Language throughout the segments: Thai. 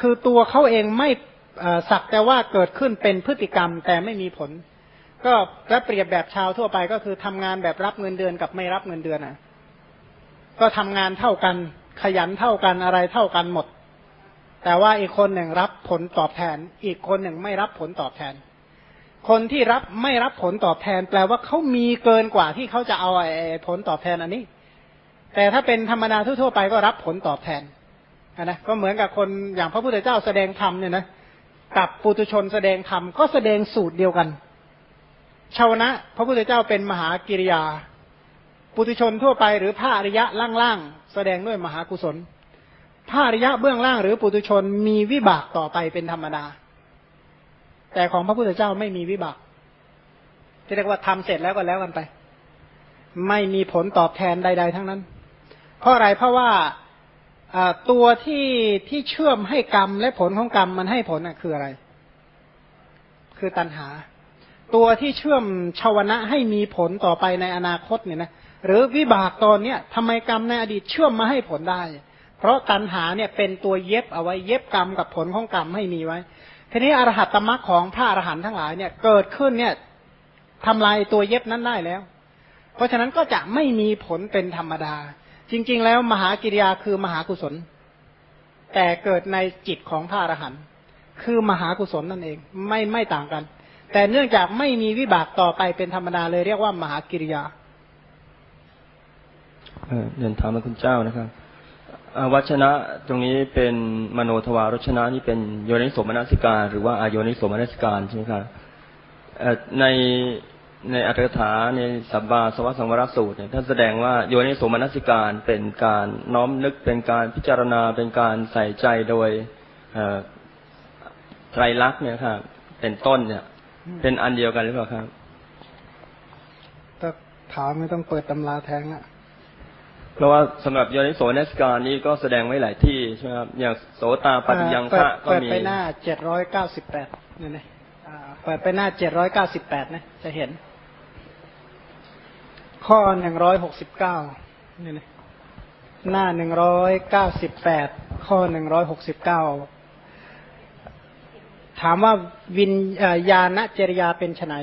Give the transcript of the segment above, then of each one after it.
คือตัวเขาเองไม่สักแต่ว่าเกิดขึ้นเป็นพฤติกรรมแต่ไม่มีผล ก็ถ้าเปรียบแบบชาวทั่วไปก็คือทำงานแบบรับเงินเดือนกับไม่รับเงินเดือนอะ ก็ทำงานเท่ากันขยันเท่ากันอะไรเท่ากันหมด แต่ว่าอีกคนหนึ่งรับผลตอบแทน อีกคนหนึ่งไม่รับผลตอบแทน คนที่รับไม่รับผลตอบแทน แปลว่าเขามีเกินกว่าที่เขาจะเอาไอ้ผลตอบแทนอันนี้ แต่ถ้าเป็นธรรมดาทั่วๆไปก็รับผลตอบแทน นะก็เหมือนกับคนอย่างพระพุทธเจ้าแสดงธรรมเนี่ยนะกับปุตุชนแสดงธรรมก็แสดงสูตรเดียวกันชาวนะ พระพุทธเจ้าเป็นมหากิริยา ปุตุชนทั่วไปหรือพระอริยะล่างๆแสดงด้วยมหากุศลพระอริยะเบื้องล่างหรือปุตุชนมีวิบากต่อไปเป็นธรรมดา แต่ของพระพุทธเจ้าไม่มีวิบากที่เรียกว่าทำเสร็จแล้วก็แล้วกันไป ไม่มีผลตอบแทนใด ๆ ทั้งนั้น เพราะอะไรเพราะว่า ตัวที่ที่เชื่อมให้กรรมและผลของกรรมมันให้ผลน่ะคืออะไร คือตัณหา ตัวที่เชื่อมชาวนะให้มีผลต่อไปในอนาคตเนี่ยนะหรือวิบากตอนเนี้ยทำไมกรรมในอดีตเชื่อมมาให้ผลได้ เพราะตัณหาเนี่ยเป็นตัวเย็บเอาไว้เย็บกรรมกับผลของกรรมให้มีไว้ ทีนี้อรหัตตมรรคของพระอรหันต์ทั้งหลายเนี่ยเกิดขึ้นเนี่ยทำลายตัวเย็บนั้นได้แล้ว เพราะฉะนั้นก็จะไม่มีผลเป็นธรรมดา จริง ๆ แล้วมหากิริยาคือมหากุศล แต่เกิดในจิตของพระอรหันต์คือมหากุศลนั่นเอง ไม่ไม่ต่างกัน แต่เนื่องจากไม่มีวิบากต่อไปเป็นธรรมดาเลยเรียกว่ามหากิริยาเดินถามมาคุณเจ้านะครับวัชนะตรงนี้เป็นมโนทวารชนะนี่เป็นโยนิสมนสิการ หรือว่าอโยนิสมนสิการใช่ไหมครับใน ในอัตถกถาในสับบาสวัสสังวรสูตรเนี่ยท่านแสดงว่าโยนิโสมนสิการเป็นการน้อมนึกเป็นการพิจารณาเป็นการใส่ใจโดยไตรลักษณ์เนี่ยครับเป็นต้นเนี่ย เป็นอันเดียวกันหรือเปล่าครับถ้าถามไม่ต้องเปิดตำราแทงอะเพราะว่าสำหรับโยนิโสมนสิการนี้ก็แสดงไว้หลายที่ใช่ไหมครับอย่างโสตาปฏิยังฆะก็มีเปิดไปหน้าเจ็ดร้อยเก้าสิบแปดนี่นะเปิดไปหน้าเจ็ดร้อยเก้าสิบแปดนะจะเห็น ข้อหนึ่งร้อยหกสิบเก้านี่นะหน้าหนึ่งร้อยเก้าสิบแปดข้อหนึ่งร้อยหกสิบเก้าถามว่าวิญญาณจริยาเป็นไน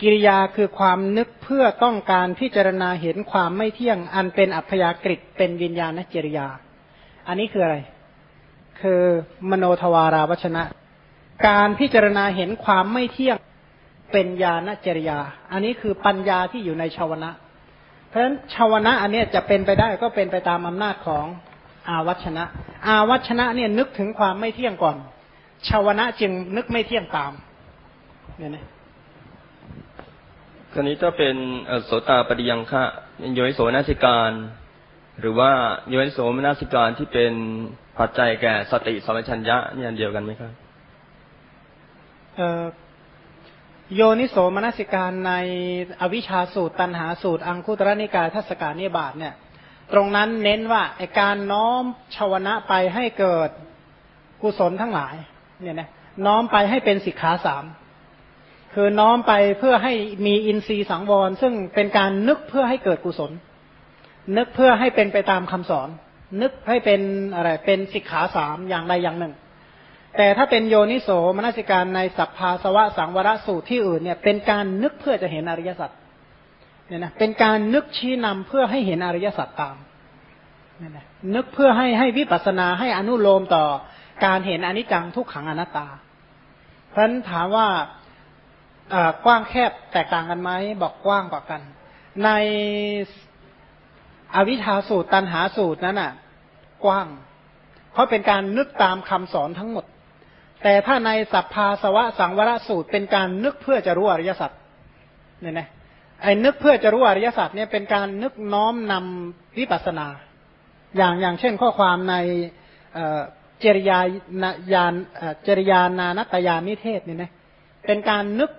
กิริยาคือความนึกเพื่อต้องการพิจารณาเห็นความไม่เที่ยง อันเป็นอัพยากฤิเป็นวิญญาณจริยา อันนี้คืออะไร คือมโนทวาราวชนะ การพิจารณาเห็นความไม่เที่ยง เป็นญาณจริยา อันนี้คือปัญญาที่อยู่ในชาวนะ เพราะฉะนั้นชาวนะอันนี้จะเป็นไปได้ก็เป็นไปตามอำนาจของอาวัชนะ อาวัชนะเนี่ยนึกถึงความไม่เที่ยงก่อน ชาวนะจึงนึกไม่เที่ยงตามเนี่ยนะคราวนี้ถ้าเป็นโสตาปฏิยังคะโยนิโสมนาสิการ หรือว่าโยนิโสมนาสิการที่เป็นปัจจัยแก่สติสัมปชัญญะนี่อันเดียวกันไหมครับ โยนิโสมนสิการในอวิชชาสูตรตันหาสูตร อังคุตรนิกายทัศกานิบาตเนี่ย ตรงนั้นเน้นว่าไอการน้อมชาวนะไปให้เกิดกุศลทั้งหลายเนี่ยนะน้อมไปให้เป็นสิกขาสามคือน้อมไปเพื่อให้มีอินทรีย์สังวร ซึ่งเป็นการนึกเพื่อให้เกิดกุศล นึกเพื่อให้เป็นไปตามคำสอน นึกให้เป็นอะไรเป็นสิกขาสามอย่างใดอย่างหนึ่ง แต่ถ้าเป็นโยนิโสมนสิการในสัพพาสวะสังวรสูตรที่อื่นเนี่ย เป็นการนึกเพื่อจะเห็นอริยสัจเนี่ยนะเป็นการนึกชี้นำเพื่อให้เห็นอริยสัจตามเนี่ยนะนึกเพื่อให้ให้วิปัสนาให้อนุโลมต่อการเห็นอนิจจังทุกขังอนัตตา เพราะนั้นถามว่ากว้างแคบแตกต่างกันไหมบอกกว้างกว่ากัน ในอวิชชาสูตรตันหาสูตรนั้นอะ กว้าง เพราะเป็นการนึกตามคำสอนทั้งหมด แต่ถ้าในสัพพาสวะสังวรสูตรเป็นการนึกเพื่อจะรู้อริยสัจเนี่ยนะไอ้นึกเพื่อจะรู้อริยสัจเนี่ยเป็นการนึกน้อมนำวิปัสนา อย่างอย่างเช่นข้อความในเจริยายานเจริยานานัตยานิเทศเนี่ยนะเป็นการนึก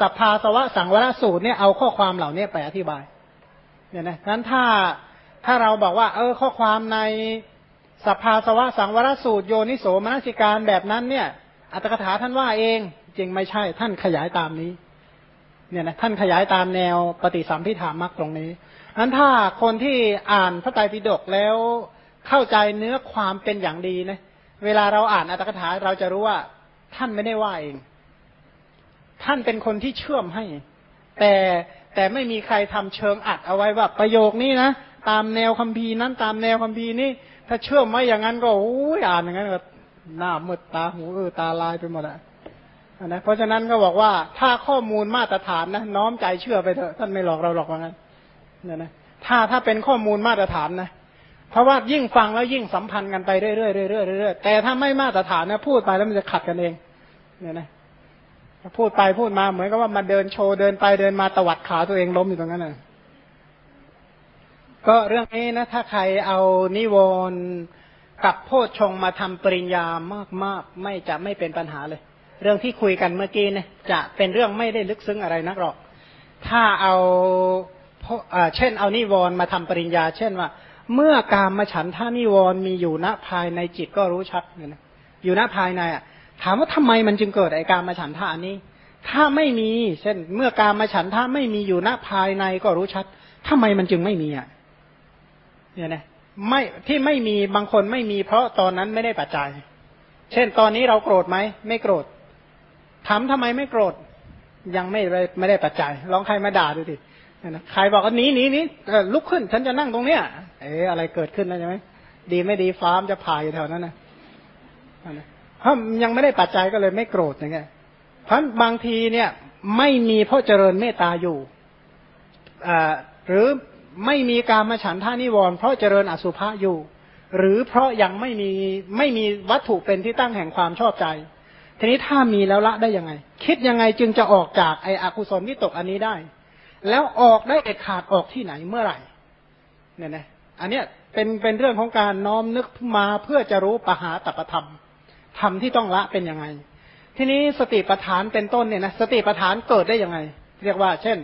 สัพพาสวะสังวรสูตรเนี่ยเอาข้อความเหล่านี้ไปอธิบายเนี่ยนะนั้นถ้าถ้าเราบอกว่า เออข้อความใน สภาสวะสังวรสูตรโยนิโสมนสิการแบบนั้นเนี่ย อัตถกถาท่านว่าเองจริงไม่ใช่ท่านขยายตามนี้ เนี่ยนะท่านขยายตามแนวปฏิสัมพิธามักตรงนี้นั้นถ้าคนที่อ่านพระไตรปิฎกแล้วเข้าใจเนื้อความเป็นอย่างดีนะเวลาเราอ่านอัตถกถาเราจะรู้ว่า ท่านไม่ได้ว่าเอง ท่านเป็นคนที่เชื่อมให้ แต่แต่ไม่มีใครทำเชิงอัดเอาไว้ว่าประโยคนี้นะตามแนวคัมภีร์นั้นตามแนวคัมภีร์นี้ ถ้าเชื่อมไว้อย่างนั้นก็โอ้ยอ่านอย่างนั้นก็หน้ามืดตาหูเออตาลายไปหมดอะนะเพราะฉะนั้นก็บอกว่าถ้าข้อมูลมาตรฐานนะน้อมใจเชื่อไปเถอะท่านไม่หลอกเราหรอกว่างั้นเนี่ยนะถ้าถ้าเป็นข้อมูลมาตรฐานนะเพราะว่ายิ่งฟังแล้วยิ่งสัมพันธ์กันไปเรื่อยๆเรื่อยๆเรื่อยๆแต่ถ้าไม่มาตรฐานนะพูดไปแล้วมันจะขัดกันเองเนี่ยนะพูดไปพูดมาเหมือนกับว่ามาเดินโชว์เดินไปเดินมาตวัดขาตัวเองล้มอยู่ตรงนั้นนะ ก็เรื่องนี้นะถ้าใครเอานิวรณ์กับโพชฌงมาทำปริญญามากๆ ไม่จะไม่เป็นปัญหาเลย เรื่องที่คุยกันเมื่อกี้เนี่ยจะเป็นเรื่องไม่ได้ลึกซึ้งอะไรนักหรอก ถ้าเอาเช่น เอานิวรณ์มาทำปริญญา เช่นว่า เมื่อกามมาฉันท่านิวรณ์มีอยู่ณภายในจิตก็รู้ชัดเนี่ยนะอยู่ณภายในอะ ถามว่าทำไมมันจึงเกิดไอการมาฉันท่านี้ ถ้าไม่มีเช่น เมื่อการมาฉันท่าไม่มีอยู่ณภายในก็รู้ชัดทำไมมันจึงไม่มีอะ เนี่ยนะไม่ที่ไม่มีบางคนไม่มีเพราะตอนนั้นไม่ได้ปัจจัย เช่นตอนนี้เราโกรธไหมไม่โกรธถามทำไมไม่โกรธยังไม่ไม่ได้ปัจจัยลองใครมาด่าดูสิใครบอกว่านี้นี้นี้ลุกขึ้น ฉันจะนั่งตรงเนี้ยเอ๊อะไรเกิดขึ้นนะใช่ไหมดีไม่ดีฟ้ามจะผ่าอยู่แถวนั้นนะเพราะยังไม่ได้ปัจจัยก็เลยไม่โกรธอย่างเงี้ยเพราะบางทีเนี่ย ไม่มีเพราะเจริญเมตตาอยู่อ่าหรือ ไม่มีการมาฉันท่านิวรณ์เพราะเจริญอสุภะอยู่ หรือเพราะยังไม่มีไม่มีวัตถุเป็นที่ตั้งแห่งความชอบใจ ทีนี้ถ้ามีแล้วละได้ยังไง คิดยังไงจึงจะออกจากไอ้อกุศลวิตกอันนี้ได้ แล้วออกได้เด็ดขาดออกที่ไหนเมื่อไหร่เนี่ยนะอันเนี้ยเป็นเป็นเรื่องของการน้อมนึกมาเพื่อจะรู้ปหาตปธรรมธรรมที่ต้องละเป็นยังไง ทีนี้สติปัฏฐานเป็นต้นเนี่ยนะสติปัฏฐานเกิดได้ยังไง เรียกว่า เช่น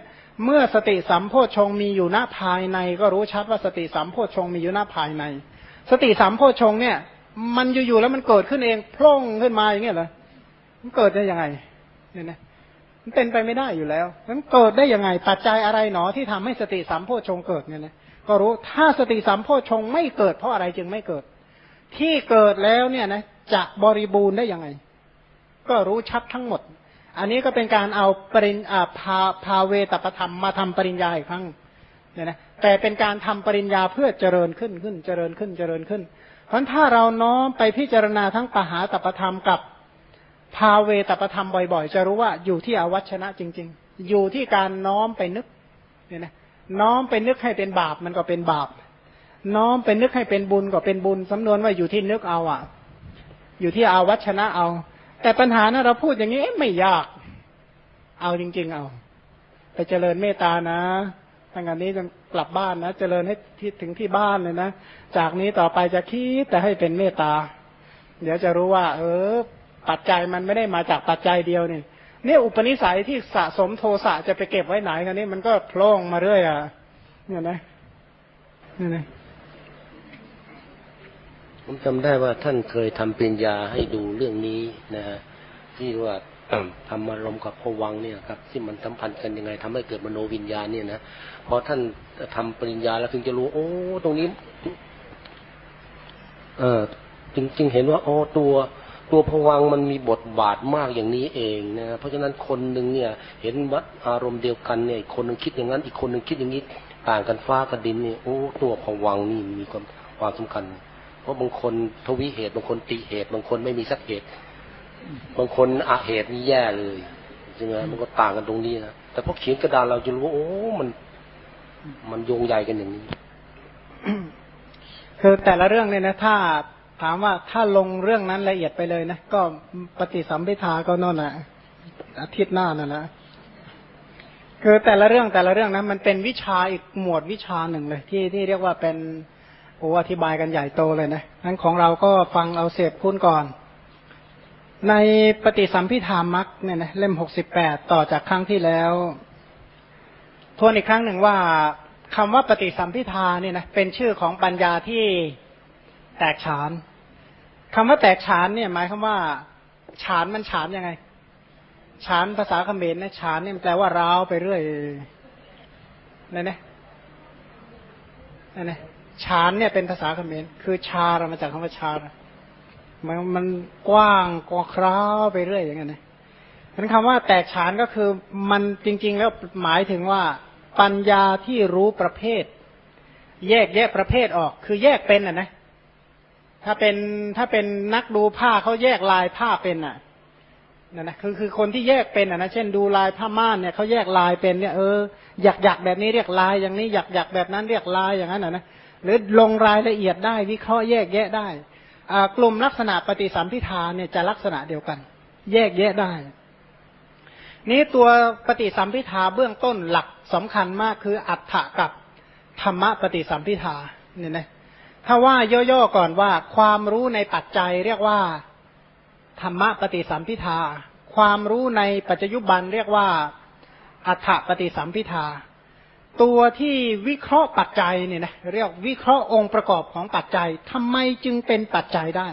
เมื่อสติสัมโพชงมีอยู่หน้าภายใน ก็รู้ชัดว่าสติสัมโพชงมีอยู่หน้าภายใน สติสัมโพชงเนี่ย มันอยู่ๆแล้วมันเกิดขึ้นเองพร่องขึ้นมาอย่างเงี้ยเหรอมันเกิดได้ยังไงเนี่ยนะมันเป็นไปไม่ได้อยู่แล้วมันเกิดได้ยังไง ปัจจัยอะไรหนอที่ทำให้สติสัมโพชงเกิดเนี่ยนะก็รู้ถ้าสติสัมโพชงไม่เกิดเพราะอะไรจึงไม่เกิด ที่เกิดแล้วเนี่ยนะจะบริบูรณ์ได้ยังไง ก็รู้ชัดทั้งหมด อันนี้ก็เป็นการเอาปริญอาภาภาเวตประธรรมมาทำปริญญาอีกครั้งเนี่ยนะแต่เป็นการทำปริญญาเพื่อเจริญขึ้นขึ้นเจริญขึ้นเจริญขึ้น เพราะถ้าเราน้อมไปพิจารณาทั้งปหาตประธรรมกับภาเวตประธรรมบ่อย ๆ จะรู้ว่าอยู่ที่อวัชนะจริง ๆ อยู่ที่การน้อมไปนึกเนี่ยนะน้อมไปนึกให้เป็นบาปมันก็เป็นบาป น้อมไปนึกให้เป็นบุญก็เป็นบุญสำนวนว่าอยู่ที่นึกเอาอะ อยู่ที่อาวัชนะเอา แต่ปัญหานะเราพูดอย่างนี้ไม่ยาก เอาจริง ๆ เอา ไปเจริญเมตตานะตั้งแต่นี้จนกลับบ้านนะ เจริญให้ที่ถึงที่บ้านเลยนะ จากนี้ต่อไปจะคิดแต่ให้เป็นเมตตา เดี๋ยวจะรู้ว่า เออ ปัจจัยมันไม่ได้มาจากปัจจัยเดียวนี่เนี่ยอุปนิสัยที่สะสมโทสะจะไปเก็บไว้ไหนกันนี่มันก็โล่มาเรื่อยอะ เนี่ยนะเนี่ยนะ ผมจำได้ว่าท่านเคยทำปริญญาให้ดูเรื่องนี้นะฮะที่ว่าทำอารมณ์กับผวังเนี่ยครับที่มันสัมพันธ์กันยังไงทำให้เกิดมโนวิญญาณเนี่ยนะพอท่านทำปริญญาแล้วถึงจะรู้ โอ้ ตรงนี้ เออจึงจึงเห็นว่าโอ้ตัวตัวผวังมันมีบทบาทมากอย่างนี้เองนะเพราะฉะนั้นคนหนึ่งเนี่ย เห็นวัดอารมณ์เดียวกันเนี่ยคนหนึ่งคิดอย่างนั้นอีกคนหนึ่งคิดอย่างนี้ ต่างกันฟ้ากับดินเนี่ยโอ้ตัวผวังนี่มีความความสำคัญ ราะบางคนทวิเหตุ บางคนติเหตุ บางคนไม่มีสักเหตุ บางคนอาเหตุนี่แย่เลยใช่ไหมมันก็ต่างกันตรงนี้นะแต่พอเขียนกระดานเราจะรู้ว่าโอ้มัน มันโยงใหญ่กันอย่างนี้ คือแต่ละเรื่องเนี่ยนะ ถ้าถามว่าถ้าลงเรื่องนั้นละเอียดไปเลยนะก็ปฏิสัมพิทาก็น่นนะอาทิตย์หน้านั่นแหละคือแต่ละเรื่องแต่ละเรื่องนะมันเป็นวิชาอีกหมวดวิชาหนึ่งเลย ที่ที่เรียกว่าเป็น โอ้อธิบายกันใหญ่โตเลยนะนั้นของเราก็ฟังเอาเสพคุณก่อน ในปฏิสัมพิธามักเนี่ยนะเล่มหกสิบแปดต่อจากครั้งที่แล้ว ทวนอีกครั้งหนึ่งว่าคำว่าปฏิสัมพิธาเนี่ยนะเป็นชื่อของปัญญาที่แตกฉานคำว่าแตกฉานเนี่ย หมายคำว่าฉานมันฉานยังไงฉานภาษาเขมรนะฉานเนี่ยแปลว่าร้าวไปเรื่อยนั่นนะนั่นนะ ฉานเนี่ยเป็นภาษาเขมรคือชาเรามาจากคำว่าชามันมันกว้างกว่าคราวไปเรื่อยอย่างเงี้ยนะเป็นคำว่าแตกฉานก็คือมันจริง ๆ แล้วหมายถึงว่า ปัญญาที่รู้ประเภท แยกแยะประเภทออก คือแยกเป็นอะนะ ถ้าเป็นถ้าเป็นนักดูผ้าเขาแยกลายผ้าเป็นอะนั่นนะคือคือคนที่แยกเป็นอะนะเช่นดูลายผ้าม่านเนี่ยเขาแยกลายเป็นเนี่ยเอออยากอยากแบบนี้เรียกลายอย่างนี้อยากอยากแบบนั้นเรียกลายอย่างนั้นอะนะ หรือลงรายละเอียดได้วิเคราะห์แยกแยะได้กลุ่มลักษณะปฏิสัมพิทาเนี่ยจะลักษณะเดียวกัน แยกแยะได้ นี้ตัวปฏิสัมพิทาเบื้องต้นหลักสำคัญมากคืออัฏฐะกับธรรมปฏิสัมพิทาเนี่ยนะถ้าว่าย่อๆก่อนว่าความรู้ในปัจจัยเรียกว่าธรรมปฏิสัมพิทา ความรู้ในปัจจยุบันเรียกว่าอัฏฐปฏิสัมพิทา ตัวที่วิเคราะห์ปัจจัยเนี่ยนะเรียกวิเคราะห์องค์ประกอบของปัจจัยทำไมจึงเป็นปัจจัยได้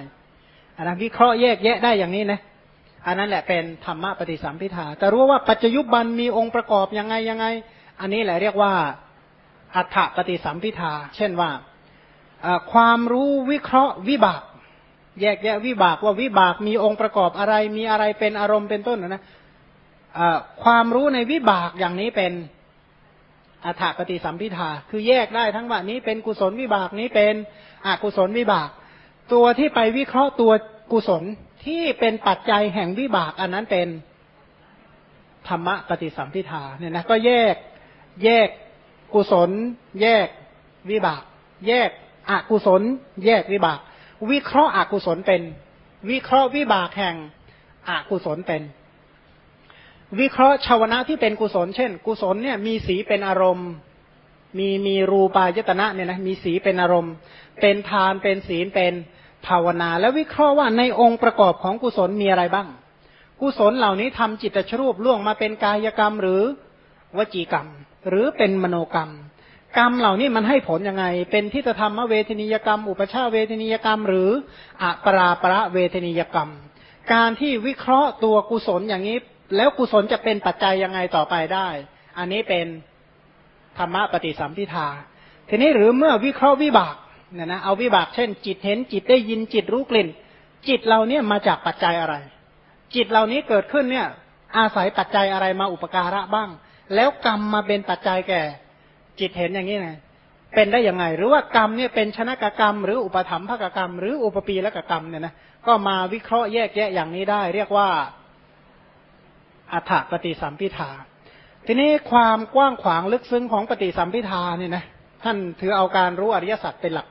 อันนั้นวิเคราะห์แยกแยะได้อย่างนี้นะอันนั้นแหละเป็นธรรมะปฏิสัมพิทาจะรู้ว่าปัจจยุบันมีองค์ประกอบยังไงยังไง อันนี้แหละเรียกว่าอัฏฐปฏิสัมพิทาเช่นว่าความรู้วิเคราะห์วิบาก แยกแยะวิบากว่าวิบากมีองค์ประกอบอะไรมีอะไรเป็นอารมณ์เป็นต้นนะความรู้ในวิบากอย่างนี้เป็น อัฏฐปฏิสัมพิทาคือแยกได้ทั้งว่านี้เป็นกุศลวิบากนี้เป็นอกุศลวิบาก ตัวที่ไปวิเคราะห์ตัวกุศลที่เป็นปัจจัยแห่งวิบาก อันนั้นเป็นธรรมะปฏิสัมพิทาเนี่ยนะก็แยกแยกกุศล แยกวิบาก แยกอกุศล แยกวิบาก วิเคราะห์อกุศลเป็น วิเคราะห์วิบากแห่งอกุศลเป็น วิเคราะห์ชาวนะที่เป็นกุศล เช่น กุศลเนี่ยมีสีเป็นอารมณ์ มีมีรูปายตนะเนี่ยนะมีสีเป็นอารมณ์ เป็นทานเป็นศีลเป็นภาวนา แล้ววิเคราะห์ว่าในองค์ประกอบของกุศลมีอะไรบ้าง กุศลเหล่านี้ทำจิตชรูปล่วงมาเป็นกายกรรมหรือวจีกรรม หรือเป็นมโนกรรม กรรมเหล่านี้มันให้ผลยังไง เป็นทิฏฐธรรมเวทนิยกรรม อุปชาเวทนิยกรรม หรืออัปราประเวทนิยกรรม การที่วิเคราะห์ตัวกุศลอย่างนี้ แล้วกุศลจะเป็นปัจจัยยังไงต่อไปได้ อันนี้เป็นธรรมะปฏิสัมพิทา ทีนี้หรือเมื่อวิเคราะห์วิบากเนี่ยนะเอาวิบากเช่น จิตเห็นจิตได้ยินจิตรู้กลิ่น จิตเราเนี่ยมาจากปัจจัยอะไร จิตเหล่านี้เกิดขึ้นเนี่ย อาศัยปัจจัยอะไรมาอุปการะบ้าง แล้วกรรมมาเป็นปัจจัยแก่ จิตเห็นอย่างนี้นะเป็นได้ยังไง หรือว่ากรรมเนี่ยเป็นชนะกกรรม หรืออุปธรรมภกกรรม หรืออุปปีและกกรรมเนี่ยนะก็มาวิเคราะห์แยกแยะอย่างนี้ได้ เรียกว่า อัฏฐปฏิสัมพิทา ทีนี้ความกว้างขวางลึกซึ้งของปฏิสัมพิทาเนี่ยนะท่านถือเอาการรู้อริยสัจเป็นหลัก